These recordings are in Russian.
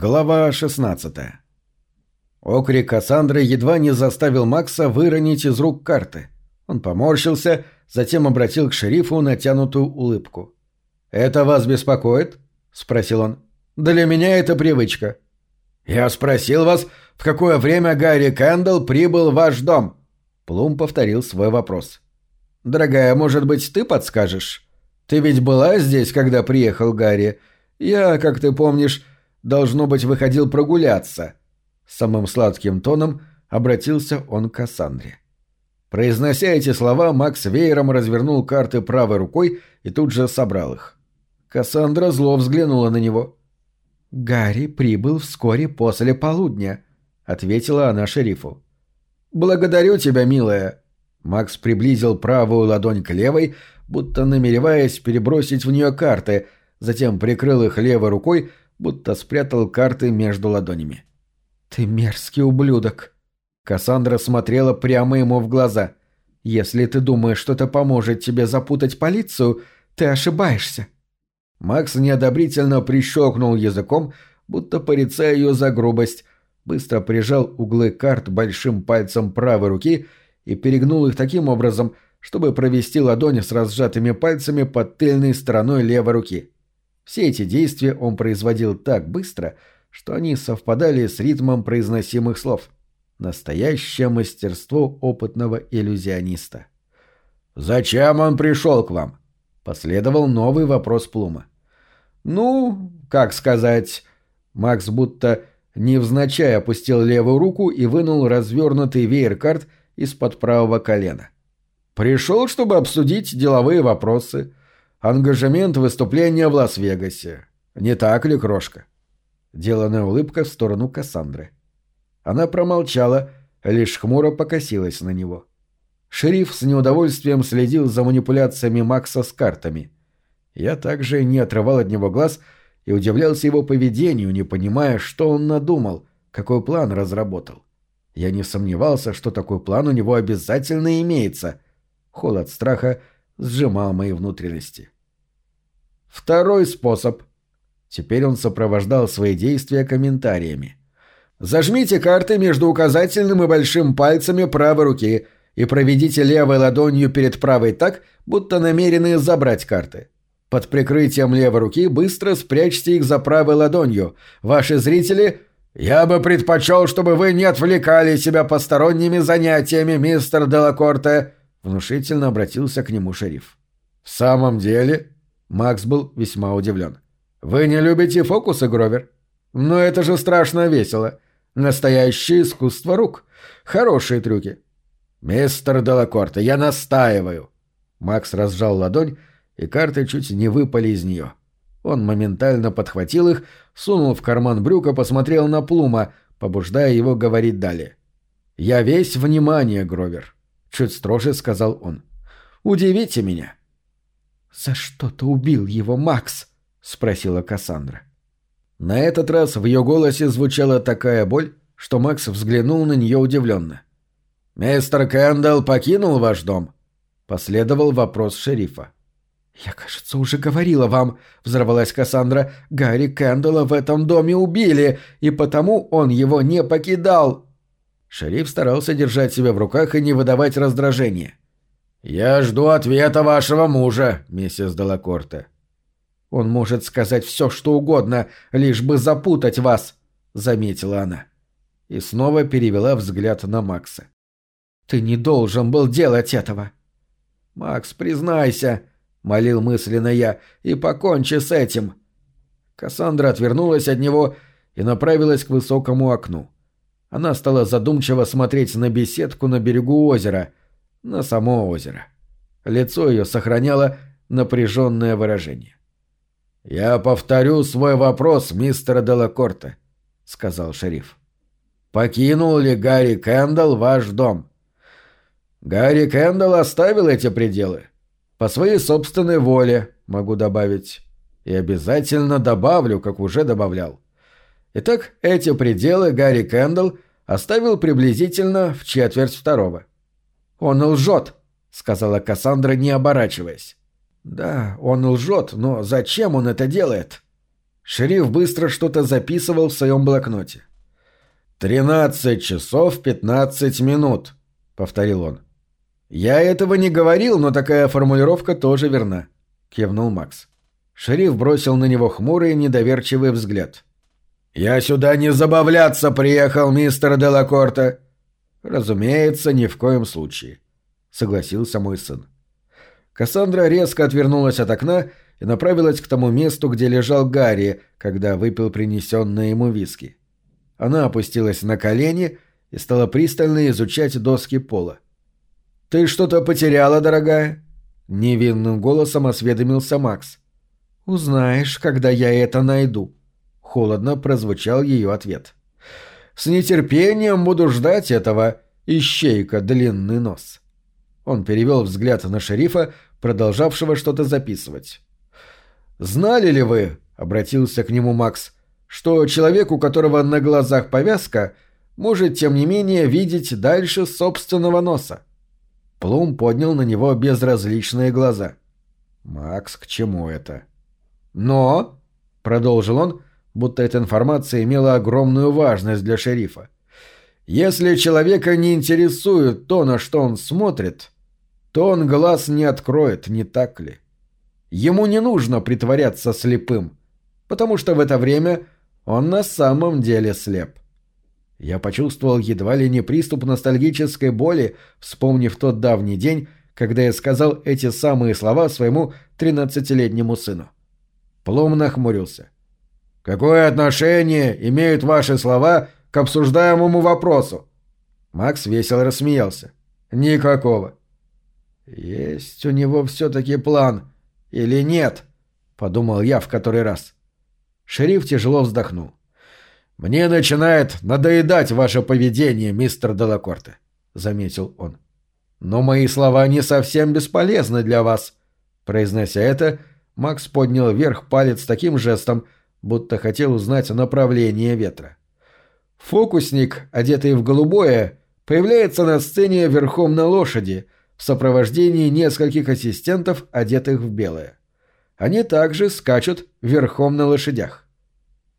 Глава 16 Окрик Кассандры едва не заставил Макса выронить из рук карты. Он поморщился, затем обратил к шерифу натянутую улыбку. «Это вас беспокоит?» — спросил он. «Для меня это привычка». «Я спросил вас, в какое время Гарри Кэндалл прибыл в ваш дом?» Плум повторил свой вопрос. «Дорогая, может быть, ты подскажешь? Ты ведь была здесь, когда приехал Гарри? Я, как ты помнишь, должно быть, выходил прогуляться. Самым сладким тоном обратился он к Кассандре. Произнося эти слова, Макс веером развернул карты правой рукой и тут же собрал их. Кассандра зло взглянула на него. «Гарри прибыл вскоре после полудня», — ответила она шерифу. «Благодарю тебя, милая». Макс приблизил правую ладонь к левой, будто намереваясь перебросить в нее карты, затем прикрыл их левой рукой, будто спрятал карты между ладонями. «Ты мерзкий ублюдок!» Кассандра смотрела прямо ему в глаза. «Если ты думаешь, что это поможет тебе запутать полицию, ты ошибаешься!» Макс неодобрительно прищелкнул языком, будто порицая ее за грубость, быстро прижал углы карт большим пальцем правой руки и перегнул их таким образом, чтобы провести ладонь с разжатыми пальцами под тыльной стороной левой руки. Все эти действия он производил так быстро, что они совпадали с ритмом произносимых слов. Настоящее мастерство опытного иллюзиониста. «Зачем он пришел к вам?» — последовал новый вопрос Плума. «Ну, как сказать...» Макс будто невзначай опустил левую руку и вынул развернутый веер карт из-под правого колена. «Пришел, чтобы обсудить деловые вопросы, ангажемент выступления в Лас-Вегасе. Не так ли, крошка?» Деланная улыбка в сторону Кассандры. Она промолчала, лишь хмуро покосилась на него. Шериф с неудовольствием следил за манипуляциями Макса с картами. Я также не отрывал от него глаз и удивлялся его поведению, не понимая, что он надумал, какой план разработал. Я не сомневался, что такой план у него обязательно имеется. Холод страха — сжимал мои внутренности. Второй способ. Теперь он сопровождал свои действия комментариями. Зажмите карты между указательным и большим пальцами правой руки и проведите левой ладонью перед правой так, будто намерены забрать карты. Под прикрытием левой руки быстро спрячьте их за правой ладонью. Ваши зрители... «Я бы предпочел, чтобы вы не отвлекали себя посторонними занятиями, мистер Делакорте», — внушительно обратился к нему шериф. «В самом деле?» — Макс был весьма удивлен. «Вы не любите фокусы, Гровер? Но это же страшно весело. Настоящее искусство рук. Хорошие трюки». «Мистер Делакорте, я настаиваю!» Макс разжал ладонь, и карты чуть не выпали из нее. Он моментально подхватил их, сунул в карман брюка, посмотрел на Плума, побуждая его говорить далее. «Я весь внимание, Гровер. — чуть строже сказал он. «Удивите меня». «За что ты убил его, Макс?» — спросила Кассандра. На этот раз в ее голосе звучала такая боль, что Макс взглянул на нее удивленно. «Мистер Кэндалл покинул ваш дом?» — последовал вопрос шерифа. «Я, кажется, уже говорила вам», — взорвалась Кассандра, — «Гарри Кэндалла в этом доме убили, и потому он его не покидал». Шериф старался держать себя в руках и не выдавать раздражения. «Я жду ответа вашего мужа, миссис Делакорте». «Он может сказать все, что угодно, лишь бы запутать вас», — заметила она. И снова перевела взгляд на Макса. «Ты не должен был делать этого». «Макс, признайся», — молил мысленно я, — «и покончи с этим». Кассандра отвернулась от него и направилась к высокому окну. Она стала задумчиво смотреть на беседку на берегу озера, на само озеро. Лицо ее сохраняло напряженное выражение. «Я повторю свой вопрос мистера Делакорте», — сказал шериф. «Покинул ли Гарри Кэндалл ваш дом?» «Гарри Кэндалл оставил эти пределы. По своей собственной воле, могу добавить. И обязательно добавлю, как уже добавлял. Итак, эти пределы Гарри Кэндалл оставил приблизительно в четверть второго. «Он лжет», — сказала Кассандра, не оборачиваясь. «Да, он лжет, но зачем он это делает?» Шериф быстро что-то записывал в своем блокноте. «Тринадцать часов пятнадцать минут», — повторил он. «Я этого не говорил, но такая формулировка тоже верна», — кивнул Макс. Шериф бросил на него хмурый, недоверчивый взгляд. «Я сюда не забавляться приехал, мистер Делакорта!» «Разумеется, ни в коем случае», — согласился мой сын. Кассандра резко отвернулась от окна и направилась к тому месту, где лежал Гарри, когда выпил принесенные ему виски. Она опустилась на колени и стала пристально изучать доски пола. «Ты что-то потеряла, дорогая?» — невинным голосом осведомился Макс. «Узнаешь, когда я это найду», — холодно прозвучал ее ответ. «С нетерпением буду ждать этого, ищейка длинный нос». Он перевел взгляд на шерифа, продолжавшего что-то записывать. «Знали ли вы, — обратился к нему Макс, — что человек, у которого на глазах повязка, может, тем не менее, видеть дальше собственного носа?» Плум поднял на него безразличные глаза. «Макс, к чему это?» «Но», — продолжил он, будто эта информация имела огромную важность для шерифа, «если человека не интересует то, на что он смотрит, то он глаз не откроет, не так ли?» Ему не нужно притворяться слепым, потому что в это время он на самом деле слеп. Я почувствовал едва ли не приступ ностальгической боли, вспомнив тот давний день, когда я сказал эти самые слова своему тринадцатилетнему сыну. Плом нахмурился. «Какое отношение имеют ваши слова к обсуждаемому вопросу?» Макс весело рассмеялся. «Никакого». «Есть у него все-таки план», или нет? Подумал я в который раз. Шериф тяжело вздохнул. «Мне начинает надоедать ваше поведение, мистер Делакорте», — заметил он. «Но мои слова не совсем бесполезны для вас». Произнося это, Макс поднял вверх палец таким жестом, будто хотел узнать направление ветра. Фокусник, одетый в голубое, появляется на сцене верхом на лошади — в сопровождении нескольких ассистентов, одетых в белое. Они также скачут верхом на лошадях.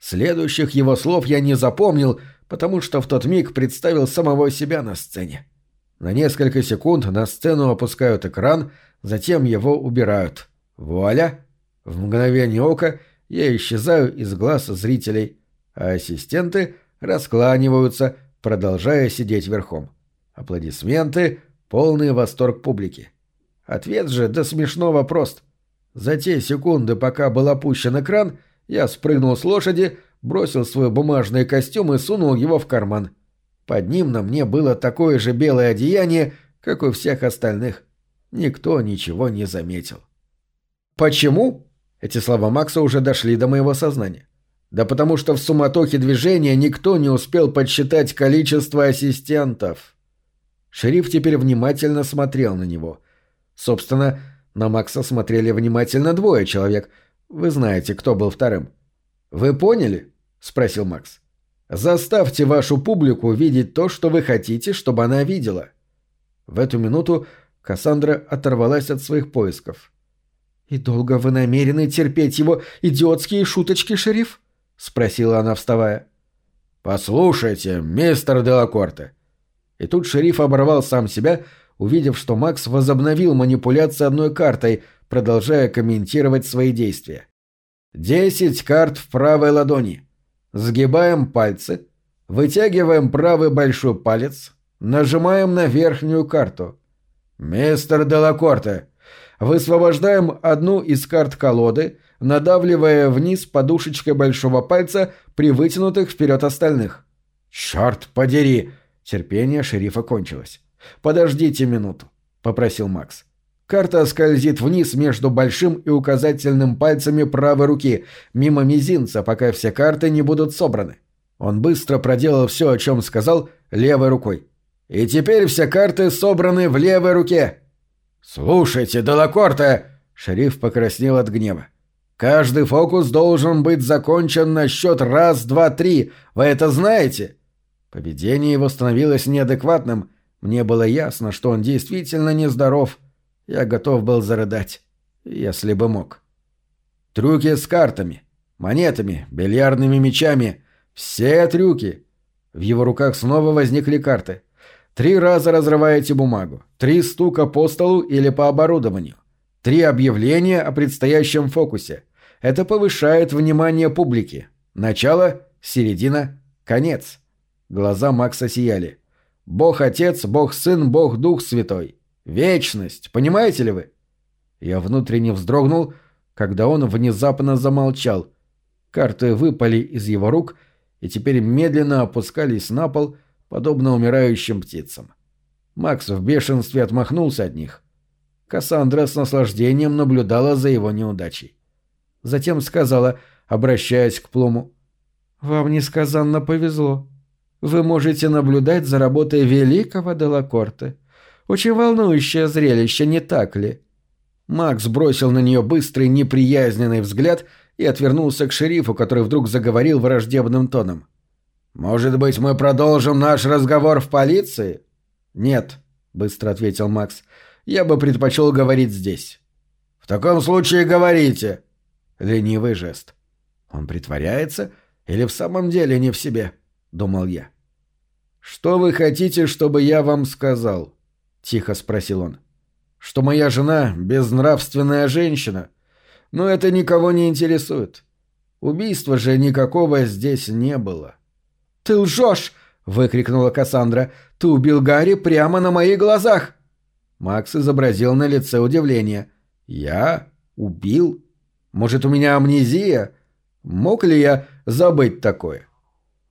Следующих его слов я не запомнил, потому что в тот миг представил самого себя на сцене. На несколько секунд на сцену опускают экран, затем его убирают. Вуаля! В мгновение ока я исчезаю из глаз зрителей, а ассистенты раскланиваются, продолжая сидеть верхом. Аплодисменты, Полный восторг публики. Ответ же до смешного прост. За те секунды, пока был опущен экран, я спрыгнул с лошади, бросил свой бумажный костюм и сунул его в карман. Под ним на мне было такое же белое одеяние, как у всех остальных. Никто ничего не заметил. «Почему?» Эти слова Макса уже дошли до моего сознания. Да потому что в суматохе движения никто не успел подсчитать количество ассистентов. Шериф теперь внимательно смотрел на него. Собственно, на Макса смотрели внимательно двое человек. Вы знаете, кто был вторым. «Вы поняли?» — спросил Макс. «Заставьте вашу публику видеть то, что вы хотите, чтобы она видела». В эту минуту Кассандра оторвалась от своих поисков. «И долго вы намерены терпеть его идиотские шуточки, шериф?» — спросила она, вставая. «Послушайте, мистер Делакорте, и тут шериф оборвал сам себя, увидев, что Макс возобновил манипуляции одной картой, продолжая комментировать свои действия. «Десять карт в правой ладони. Сгибаем пальцы, вытягиваем правый большой палец, нажимаем на верхнюю карту. «Мистер Делакорте, высвобождаем одну из карт колоды, надавливая вниз подушечкой большого пальца при вытянутых вперед остальных». «Черт подери!» Терпение шерифа кончилось. «Подождите минуту», — попросил Макс. Карта скользит вниз между большим и указательным пальцами правой руки, мимо мизинца, пока все карты не будут собраны. Он быстро проделал все, о чем сказал, левой рукой. «И теперь все карты собраны в левой руке». «Слушайте, Делакорте!» — шериф покраснел от гнева. «Каждый фокус должен быть закончен на счет раз, два, три. Вы это знаете?» Поведение его становилось неадекватным. Мне было ясно, что он действительно нездоров. Я готов был зарыдать, если бы мог. Трюки с картами. Монетами, бильярдными мячами. Все трюки. В его руках снова возникли карты. Три раза разрываете бумагу. Три стука по столу или по оборудованию. Три объявления о предстоящем фокусе. Это повышает внимание публики. Начало, середина, конец. Глаза Макса сияли. Бог-Отец, Бог-Сын, Бог-Дух Святой. Вечность, понимаете ли вы? Я внутренне вздрогнул, когда он внезапно замолчал. Карты выпали из его рук и теперь медленно опускались на пол, подобно умирающим птицам. Макс в бешенстве отмахнулся от них. Кассандра с наслаждением наблюдала за его неудачей. Затем сказала, обращаясь к Плуму, «Вам несказанно повезло. Вы можете наблюдать за работой великого Делакорте. Очень волнующее зрелище, не так ли?» Макс бросил на нее быстрый неприязненный взгляд и отвернулся к шерифу, который вдруг заговорил враждебным тоном. «Может быть, мы продолжим наш разговор в полиции?» «Нет», — быстро ответил Макс. «Я бы предпочел говорить здесь». «В таком случае говорите». Ленивый жест. «Он притворяется или в самом деле не в себе?» — думал я. «Что вы хотите, чтобы я вам сказал?» — тихо спросил он. «Что моя жена — безнравственная женщина. Но это никого не интересует. Убийства же никакого здесь не было». «Ты лжешь!» — выкрикнула Кассандра. «Ты убил Гарри прямо на моих глазах!» Макс изобразил на лице удивление. «Я? Убил? Может, у меня амнезия? Мог ли я забыть такое?»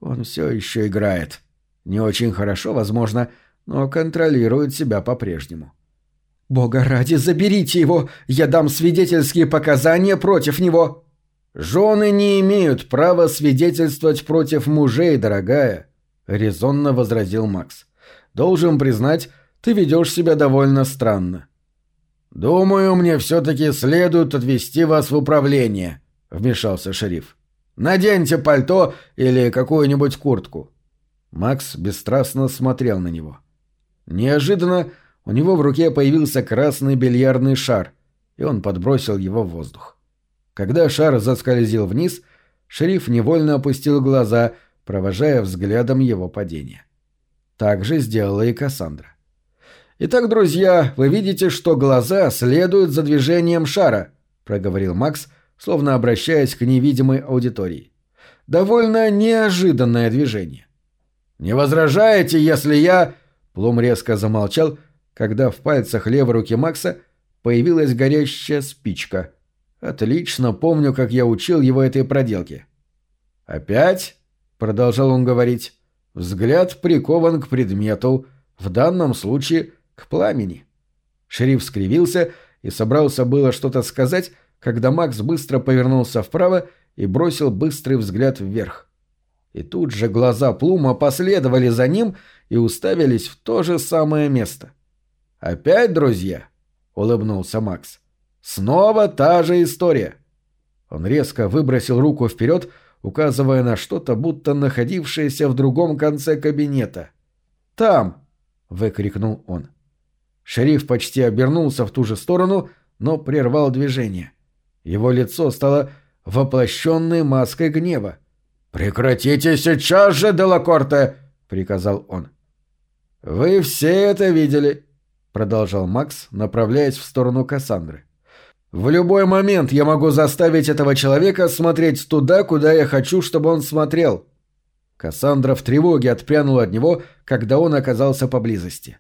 Он все еще играет. Не очень хорошо, возможно, но контролирует себя по-прежнему. «Бога ради, заберите его! Я дам свидетельские показания против него!» «Жены не имеют права свидетельствовать против мужей, дорогая», — резонно возразил Макс. «Должен признать, ты ведешь себя довольно странно». «Думаю, мне все-таки следует отвезти вас в управление», — вмешался шериф. «Наденьте пальто или какую-нибудь куртку. Макс бесстрастно смотрел на него. Неожиданно у него в руке появился красный бильярдный шар, и он подбросил его в воздух. Когда шар заскользил вниз, шериф невольно опустил глаза, провожая взглядом его падение. Так же сделала и Кассандра. «Итак, друзья, вы видите, что глаза следуют за движением шара», — проговорил Макс, словно обращаясь к невидимой аудитории. «Довольно неожиданное движение. «Не возражаете, если я...» Плум резко замолчал, когда в пальцах левой руки Макса появилась горящая спичка. Отлично помню, как я учил его этой проделке. «Опять?» — продолжал он говорить. «Взгляд прикован к предмету, в данном случае к пламени». Шериф скривился и собрался было что-то сказать, когда Макс быстро повернулся вправо и бросил быстрый взгляд вверх. И тут же глаза Плума последовали за ним и уставились в то же самое место. «Опять, друзья?» — улыбнулся Макс. «Снова та же история». Он резко выбросил руку вперед, указывая на что-то, будто находившееся в другом конце кабинета. «Там!» — выкрикнул он. Шериф почти обернулся в ту же сторону, но прервал движение. Его лицо стало воплощенной маской гнева. «Прекратите сейчас же, Делакорте!» — приказал он. «Вы все это видели», — продолжал Макс, направляясь в сторону Кассандры. «В любой момент я могу заставить этого человека смотреть туда, куда я хочу, чтобы он смотрел». Кассандра в тревоге отпрянула от него, когда он оказался поблизости.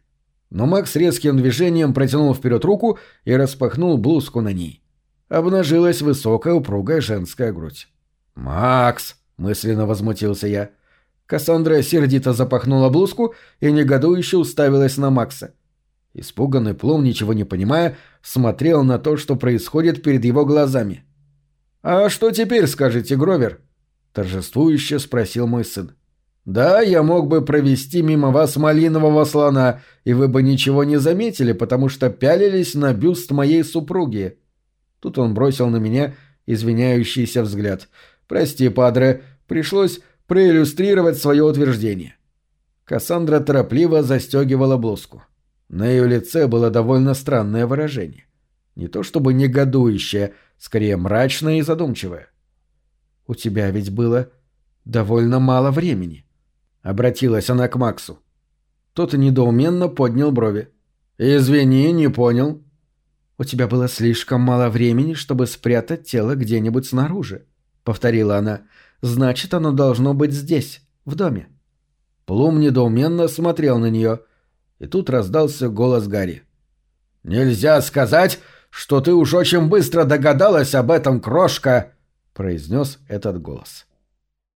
Но Макс резким движением протянул вперед руку и распахнул блузку на ней. Обнажилась высокая упругая женская грудь. «Макс!» — мысленно возмутился я. Кассандра сердито запахнула блузку и негодующе уставилась на Макса. Испуганный Плом, ничего не понимая, смотрел на то, что происходит перед его глазами. «А что теперь скажете, Гровер?» — торжествующе спросил мой сын. «Да, я мог бы провести мимо вас малинового слона, и вы бы ничего не заметили, потому что пялились на бюст моей супруги». Тут он бросил на меня извиняющийся взгляд — «Прости, падре, пришлось проиллюстрировать свое утверждение». Кассандра торопливо застегивала блузку. На ее лице было довольно странное выражение. Не то чтобы негодующее, скорее мрачное и задумчивое. «У тебя ведь было довольно мало времени», — обратилась она к Максу. Тот недоуменно поднял брови. «Извини, не понял». «У тебя было слишком мало времени, чтобы спрятать тело где-нибудь снаружи», — повторила она. «Значит, оно должно быть здесь, в доме». Плум недоуменно смотрел на нее, и тут раздался голос Гарри. «Нельзя сказать, что ты уж очень быстро догадалась об этом, крошка!» — произнес этот голос.